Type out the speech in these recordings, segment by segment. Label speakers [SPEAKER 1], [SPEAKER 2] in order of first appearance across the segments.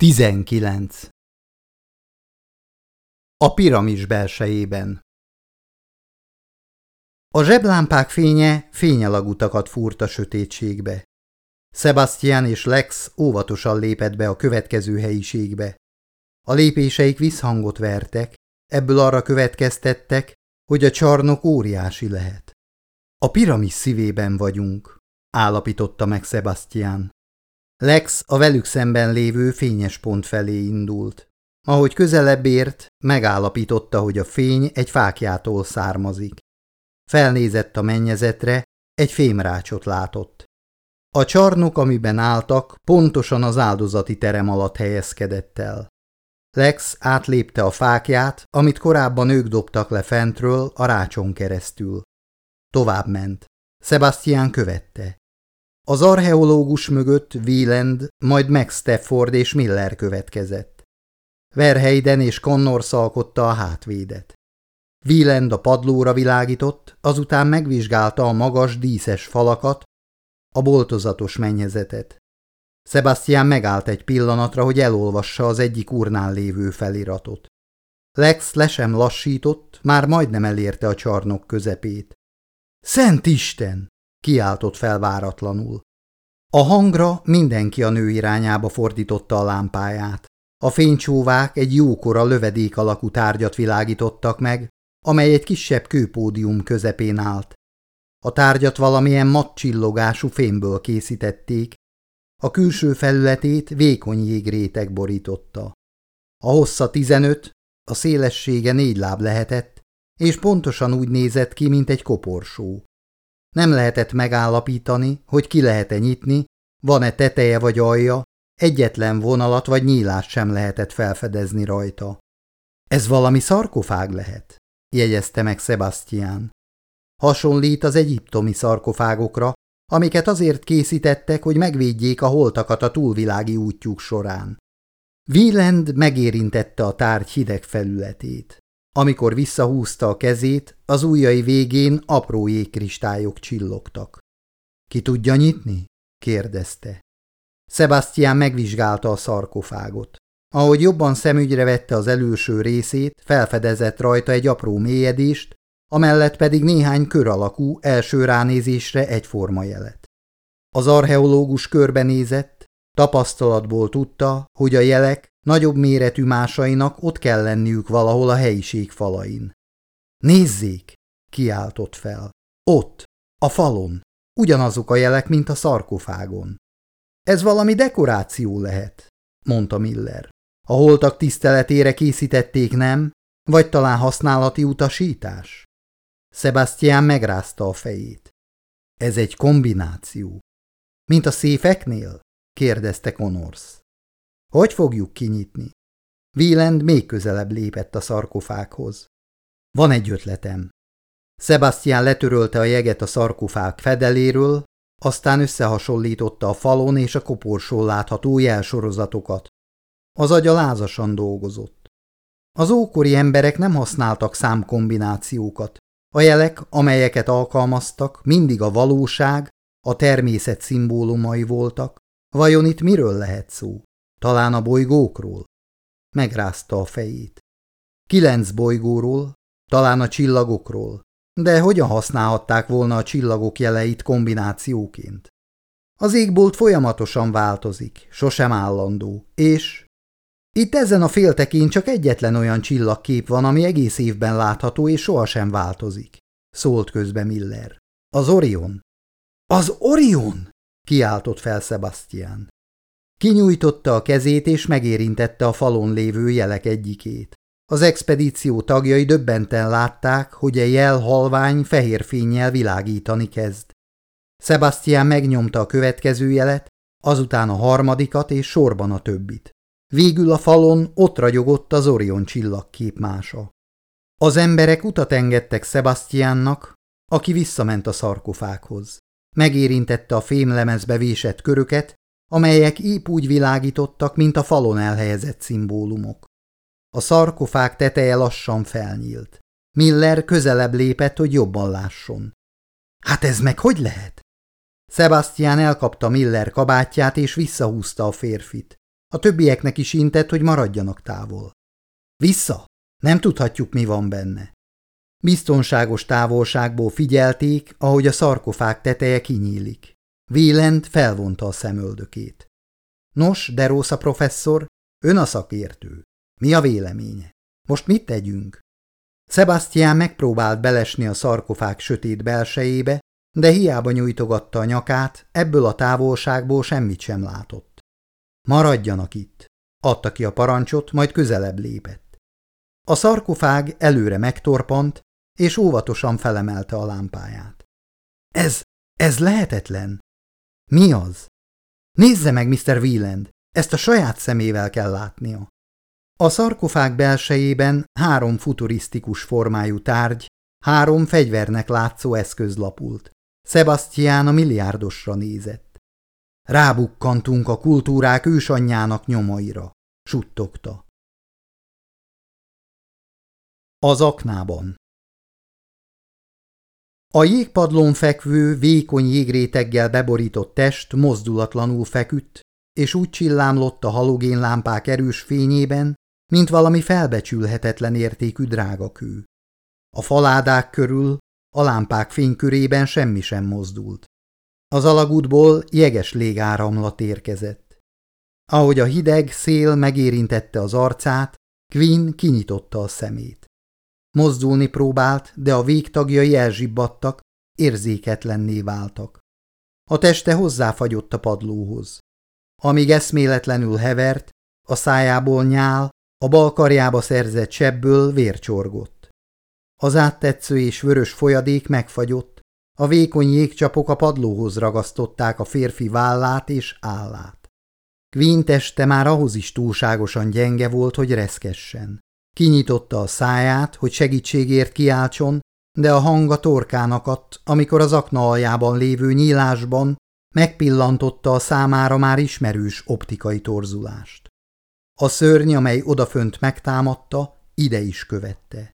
[SPEAKER 1] 19. A piramis belsejében A zseblámpák fénye fényalagutakat fúrt a sötétségbe. Sebastian és Lex óvatosan lépett be a következő helyiségbe. A lépéseik visszhangot vertek, ebből arra következtettek, hogy a csarnok óriási lehet. A piramis szívében vagyunk, állapította meg Sebastian. Lex a velük szemben lévő fényes pont felé indult. Ahogy közelebb ért, megállapította, hogy a fény egy fákjától származik. Felnézett a mennyezetre, egy fémrácsot látott. A csarnok, amiben álltak, pontosan az áldozati terem alatt helyezkedett el. Lex átlépte a fákját, amit korábban ők dobtak le fentről a rácson keresztül. Tovább ment. Sebastian követte. Az archeológus mögött Wieland, majd Max Stafford és Miller következett. Verheiden és Connor szalkotta a hátvédet. Wieland a padlóra világított, azután megvizsgálta a magas díszes falakat, a boltozatos mennyezetet. Sebastian megállt egy pillanatra, hogy elolvassa az egyik urnán lévő feliratot. Lex le sem lassított, már majdnem elérte a csarnok közepét. Szent Isten! Kiáltott fel váratlanul. A hangra mindenki a nő irányába fordította a lámpáját. A fénycsóvák egy jókora lövedék alakú tárgyat világítottak meg, amely egy kisebb kőpódium közepén állt. A tárgyat valamilyen matcsillogású fémből készítették, a külső felületét vékony jégréteg borította. A hossza tizenöt, a szélessége négy láb lehetett, és pontosan úgy nézett ki, mint egy koporsó. Nem lehetett megállapítani, hogy ki lehet-e nyitni, van-e teteje vagy alja, egyetlen vonalat vagy nyílást sem lehetett felfedezni rajta. Ez valami szarkofág lehet, jegyezte meg Sebastian. Hasonlít az egyiptomi szarkofágokra, amiket azért készítettek, hogy megvédjék a holtakat a túlvilági útjuk során. Wieland megérintette a tárgy hideg felületét. Amikor visszahúzta a kezét, az ujjai végén apró jégkristályok csillogtak. – Ki tudja nyitni? – kérdezte. Sebastian megvizsgálta a szarkofágot. Ahogy jobban szemügyre vette az előső részét, felfedezett rajta egy apró mélyedést, amellett pedig néhány kör alakú, első ránézésre egyforma jelet. Az archeológus körbenézett, tapasztalatból tudta, hogy a jelek Nagyobb méretű másainak ott kell lenniük valahol a helyiség falain. Nézzék! kiáltott fel. Ott, a falon. Ugyanazok a jelek, mint a szarkofágon. Ez valami dekoráció lehet, mondta Miller. A holtak tiszteletére készítették, nem? Vagy talán használati utasítás? Sebastian megrázta a fejét. Ez egy kombináció. Mint a széfeknél? Kérdezte Connors. Hogy fogjuk kinyitni? Wieland még közelebb lépett a szarkofághoz. Van egy ötletem. Sebastian letörölte a jeget a szarkofág fedeléről, aztán összehasonlította a falon és a koporsón látható jelsorozatokat. Az agya lázasan dolgozott. Az ókori emberek nem használtak számkombinációkat. A jelek, amelyeket alkalmaztak, mindig a valóság, a természet szimbólumai voltak. Vajon itt miről lehet szó? Talán a bolygókról? Megrázta a fejét. Kilenc bolygóról, talán a csillagokról, de hogyan használhatták volna a csillagok jeleit kombinációként? Az égbolt folyamatosan változik, sosem állandó, és... Itt ezen a féltekén csak egyetlen olyan csillagkép van, ami egész évben látható és sohasem változik, szólt közbe Miller. Az Orion. Az Orion! Kiáltott fel Sebastian. Kinyújtotta a kezét és megérintette a falon lévő jelek egyikét. Az expedíció tagjai döbbenten látták, hogy a jel halvány fehér fényjel világítani kezd. Sebastian megnyomta a következő jelet, azután a harmadikat és sorban a többit. Végül a falon ott ragyogott az Orion csillagképmása. Az emberek utat engedtek Sebastiannak, aki visszament a szarkofákhoz. Megérintette a fémlemezbe vésett köröket, amelyek épp úgy világítottak, mint a falon elhelyezett szimbólumok. A szarkofág teteje lassan felnyílt. Miller közelebb lépett, hogy jobban lásson. Hát ez meg hogy lehet? Sebastian elkapta Miller kabátját és visszahúzta a férfit. A többieknek is intett, hogy maradjanak távol. Vissza! Nem tudhatjuk, mi van benne. Biztonságos távolságból figyelték, ahogy a szarkofág teteje kinyílik. Vélent felvonta a szemöldökét. Nos, de Rosa professzor, ön a szakértő. Mi a véleménye? Most mit tegyünk? Sebastian megpróbált belesni a szarkofág sötét belsejébe, de hiába nyújtogatta a nyakát, ebből a távolságból semmit sem látott. Maradjanak itt, adta ki a parancsot, majd közelebb lépett. A szarkofág előre megtorpant, és óvatosan felemelte a lámpáját. Ez, ez lehetetlen. Mi az? Nézze meg, Mr. Wieland, ezt a saját szemével kell látnia. A szarkofág belsejében három futurisztikus formájú tárgy, három fegyvernek látszó eszköz lapult. Sebastian a milliárdosra nézett. Rábukkantunk a kultúrák ősanyjának nyomaira, suttogta. Az aknában A jégpadlón fekvő, vékony jégréteggel beborított test mozdulatlanul feküdt, és úgy csillámlott a halogénlámpák erős fényében, mint valami felbecsülhetetlen értékű drágakő. A faládák körül, a lámpák fénykörében semmi sem mozdult. Az alagútból jeges légáramlat érkezett. Ahogy a hideg szél megérintette az arcát, Quinn kinyitotta a szemét. Mozdulni próbált, de a végtagjai elzsibbadtak, érzéketlenné váltak. A teste hozzáfagyott a padlóhoz. Amíg eszméletlenül hevert, a szájából nyál, a bal karjába szerzett sebből vér csorgott. Az áttetsző és vörös folyadék megfagyott, a vékony jégcsapok a padlóhoz ragasztották a férfi vállát és állát. Queen teste már ahhoz is túlságosan gyenge volt, hogy reszkessen. Kinyitotta a száját, hogy segítségért kiáltson, de a hang a torkán akadt, amikor az akna aljában lévő nyílásban megpillantotta a számára már ismerős optikai torzulást. A szörny, amely odafönt megtámadta, ide is követte.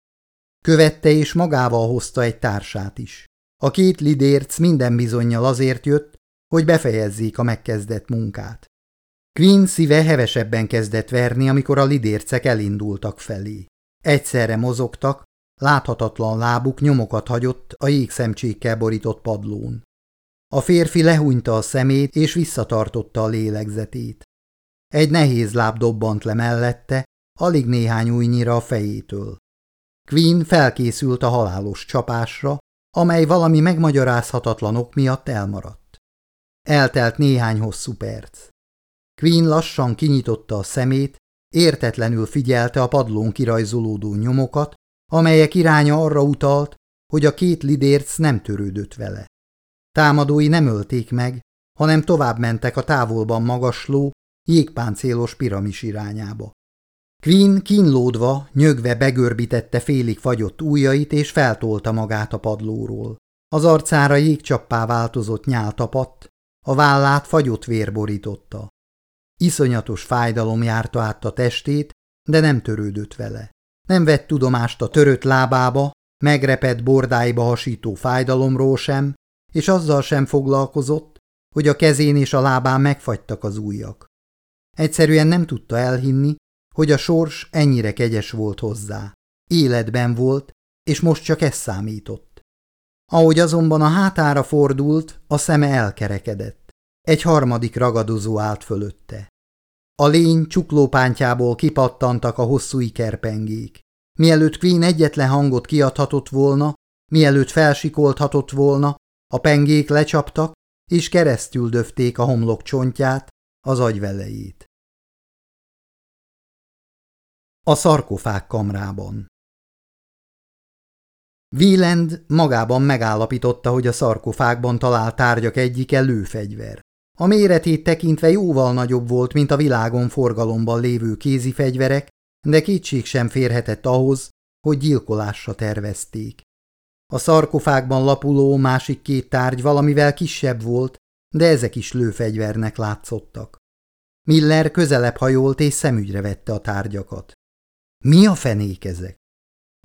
[SPEAKER 1] Követte és magával hozta egy társát is. A két lidérc minden bizonyal azért jött, hogy befejezzék a megkezdett munkát. Quinn szíve hevesebben kezdett verni, amikor a lidércek elindultak felé. Egyszerre mozogtak, láthatatlan lábuk nyomokat hagyott a jégszemcsékkel borított padlón. A férfi lehúnyta a szemét és visszatartotta a lélegzetét. Egy nehéz láb dobbant le mellette, alig néhány újnyira a fejétől. Queen felkészült a halálos csapásra, amely valami megmagyarázhatatlan ok miatt elmaradt. Eltelt néhány hosszú perc. Queen lassan kinyitotta a szemét, értetlenül figyelte a padlón kirajzolódó nyomokat, amelyek iránya arra utalt, hogy a két lidérc nem törődött vele. Támadói nem ölték meg, hanem tovább mentek a távolban magasló, jégpáncélos piramis irányába. Queen kínlódva, nyögve begörbítette félig fagyott ujjait és feltolta magát a padlóról. Az arcára jégcsappá változott nyál tapadt, a vállát fagyott vér borította. Iszonyatos fájdalom járta át a testét, de nem törődött vele. Nem vett tudomást a törött lábába, megrepett bordáiba hasító fájdalomról sem, és azzal sem foglalkozott, hogy a kezén és a lábán megfagytak az ujjak. Egyszerűen nem tudta elhinni, hogy a sors ennyire kegyes volt hozzá. Életben volt, és most csak ez számított. Ahogy azonban a hátára fordult, a szeme elkerekedett. Egy harmadik ragadozó állt fölötte. A lény csuklópántjából kipattantak a hosszú ikerpengék. Mielőtt Queen egyetlen hangot kiadhatott volna, mielőtt felsikolthatott volna, a pengék lecsaptak, és keresztül döfték a homlok csontját, az agyvelejét. A szarkofág kamrában Wieland magában megállapította, hogy a szarkofágban talált tárgyak egyike lőfegyver. A méretét tekintve jóval nagyobb volt, mint a világon forgalomban lévő kézi fegyverek, de kétség sem férhetett ahhoz, hogy gyilkolásra tervezték. A szarkofágban lapuló másik két tárgy valamivel kisebb volt, de ezek is lőfegyvernek látszottak. Miller közelebb hajolt és szemügyre vette a tárgyakat. Mi a fenék ezek?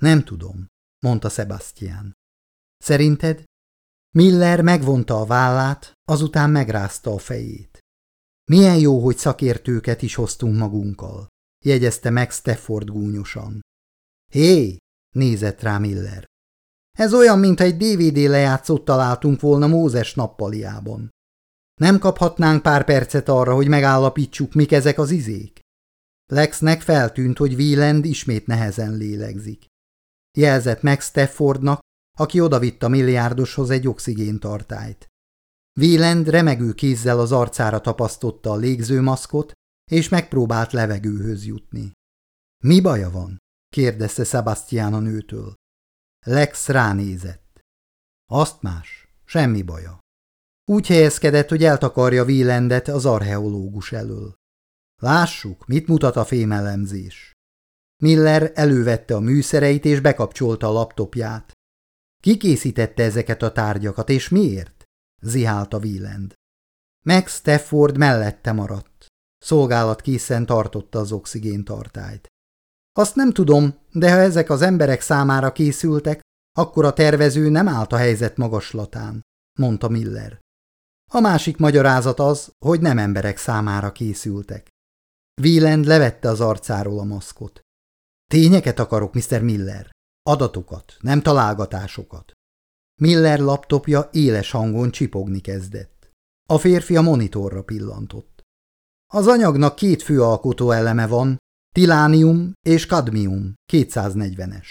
[SPEAKER 1] Nem tudom, mondta Sebastian. Szerinted? Miller megvonta a vállát, azután megrázta a fejét. Milyen jó, hogy szakértőket is hoztunk magunkkal, jegyezte meg Stafford gúnyosan. Hé, nézett rá Miller. Ez olyan, mint egy DVD lejátszót találtunk volna Mózes nappaliában. Nem kaphatnánk pár percet arra, hogy megállapítsuk, mik ezek az izék? Lexnek feltűnt, hogy Wieland ismét nehezen lélegzik. Jelzett meg Staffordnak, aki odavitt a milliárdoshoz egy oxigéntartályt. Wieland remegő kézzel az arcára tapasztotta a légzőmaszkot, és megpróbált levegőhöz jutni. – Mi baja van? – kérdezte Sebastian a nőtől. Lex ránézett. – Azt más, semmi baja. Úgy helyezkedett, hogy eltakarja Wielandet az archeológus elől. Lássuk, mit mutat a fémelemzés. Miller elővette a műszereit és bekapcsolta a laptopját. Ki készítette ezeket a tárgyakat, és miért? Zihálta Wieland. Max Stafford mellette maradt. Szolgálat készen tartotta az oxigéntartályt. Azt nem tudom, de ha ezek az emberek számára készültek, akkor a tervező nem állt a helyzet magaslatán, mondta Miller. A másik magyarázat az, hogy nem emberek számára készültek. Wieland levette az arcáról a maszkot. Tényeket akarok, Mr. Miller. Adatokat, nem találgatásokat. Miller laptopja éles hangon csipogni kezdett. A férfi a monitorra pillantott. Az anyagnak két fő alkotó eleme van, tilánium és kadmium, 240-es.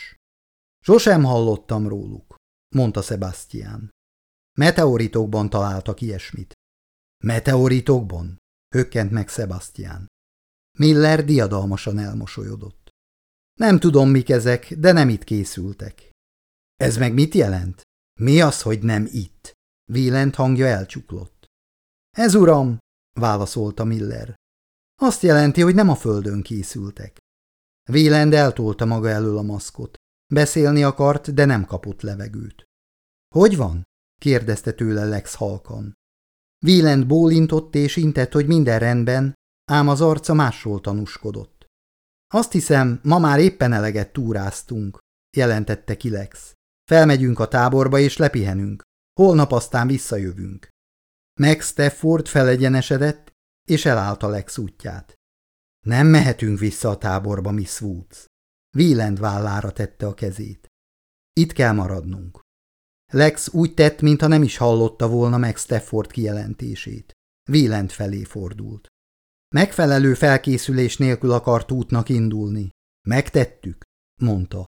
[SPEAKER 1] Sosem hallottam róluk, mondta Sebastian. Meteoritokban találtak ilyesmit. Meteoritokban? Hökkent meg Sebastian. Miller diadalmasan elmosolyodott. Nem tudom, mik ezek, de nem itt készültek. Ez meg mit jelent? Mi az, hogy nem itt? Vélent hangja elcsuklott. Ez uram, válaszolta Miller. Azt jelenti, hogy nem a földön készültek. Vélend eltolta maga elől a maszkot. Beszélni akart, de nem kapott levegőt. Hogy van? kérdezte tőle Lex halkan. Vélend bólintott és intett, hogy minden rendben, ám az arca másról tanúskodott. Azt hiszem, ma már éppen eleget túráztunk, jelentette Kilex. Felmegyünk a táborba és lepihenünk. Holnap aztán visszajövünk. Meg Stafford felegyenesedett, és elállt a Lex útját. Nem mehetünk vissza a táborba, Miss Woods. Wieland vállára tette a kezét. Itt kell maradnunk. Lex úgy tett, mintha nem is hallotta volna meg Stafford kijelentését. Wieland felé fordult. Megfelelő felkészülés nélkül akart útnak indulni. Megtettük, mondta.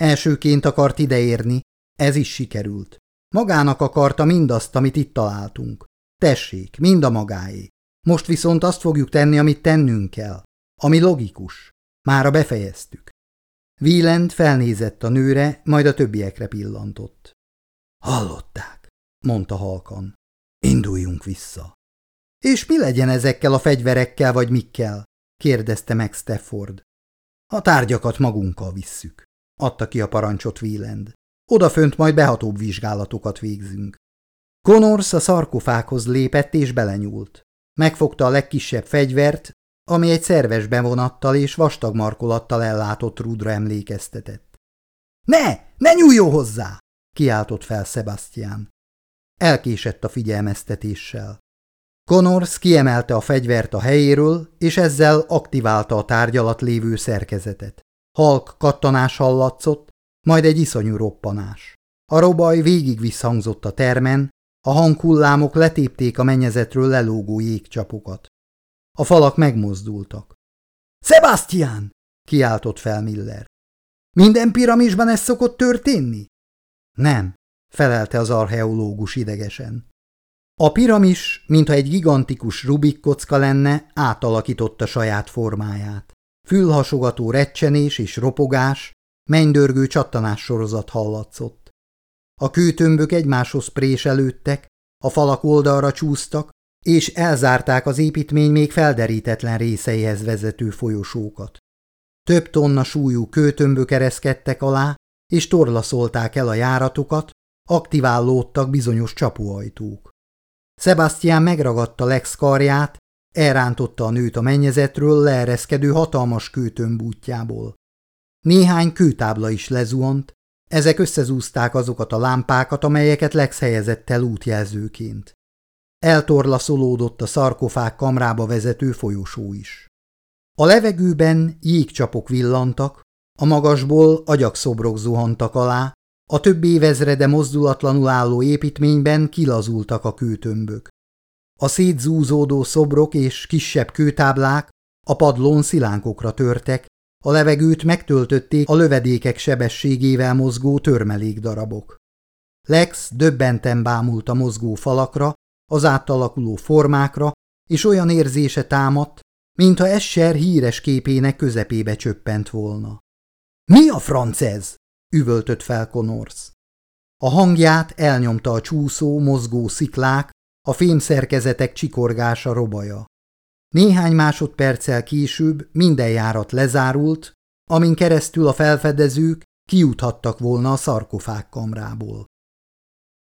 [SPEAKER 1] Elsőként akart ideérni, ez is sikerült. Magának akarta mindazt, amit itt találtunk. Tessék, mind a magáé. Most viszont azt fogjuk tenni, amit tennünk kell. Ami logikus. Mára befejeztük. Wieland felnézett a nőre, majd a többiekre pillantott. Hallották, mondta halkan. Induljunk vissza. És mi legyen ezekkel a fegyverekkel vagy mikkel? kérdezte meg Stafford. A tárgyakat magunkkal visszük adta ki a parancsot Wieland. Odafönt majd behatóbb vizsgálatokat végzünk. Connors a szarkofákhoz lépett és belenyúlt. Megfogta a legkisebb fegyvert, ami egy szerves bevonattal és vastag markolattal ellátott rúdra emlékeztetett. – Ne! Ne nyújjon hozzá! – kiáltott fel Sebastian. Elkésett a figyelmeztetéssel. Connors kiemelte a fegyvert a helyéről, és ezzel aktiválta a tárgyalat lévő szerkezetet. Halk kattanás hallatszott, majd egy iszonyú roppanás. A robaj végig visszhangzott a termen, a hanghullámok letépték a mennyezetről lelógó jégcsapokat. A falak megmozdultak. – Sebastian! – kiáltott fel Miller. – Minden piramisban ez szokott történni? – Nem – felelte az archeológus idegesen. A piramis, mintha egy gigantikus Rubik kocka lenne, átalakította saját formáját. Fülhasogató recsenés és ropogás, mennydörgő csattanás sorozat hallatszott. A kőtömbök egymáshoz préselődtek, a falak oldalra csúsztak, és elzárták az építmény még felderítetlen részeihez vezető folyosókat. Több tonna súlyú kőtömbök ereszkedtek alá, és torlaszolták el a járatokat, aktiválódtak bizonyos csapóajtók. Sebastian megragadta Lex karját, Elrántotta a nőt a mennyezetről leereszkedő hatalmas útjából. Néhány kőtábla is lezuhant, ezek összezúzták azokat a lámpákat, amelyeket Lex helyezett el útjelzőként. eltorlaszolódott a szarkofág kamrába vezető folyosó is. A levegőben jégcsapok villantak, a magasból agyakszobrok zuhantak alá, a több évezrede mozdulatlanul álló építményben kilazultak a kőtömbök. A szétzúzódó szobrok és kisebb kőtáblák a padlón szilánkokra törtek, a levegőt megtöltötték a lövedékek sebességével mozgó törmelékdarabok. Lex döbbenten bámult a mozgó falakra, az átalakuló formákra, és olyan érzése támadt, mintha Escher híres képének közepébe csöppent volna. – Mi a franc ez? – üvöltött fel Connors. A hangját elnyomta a csúszó, mozgó sziklák, a fémszerkezetek csikorgása robaja. Néhány másodperccel később minden járat lezárult, amin keresztül a felfedezők kijuthattak volna a szarkofág kamrából.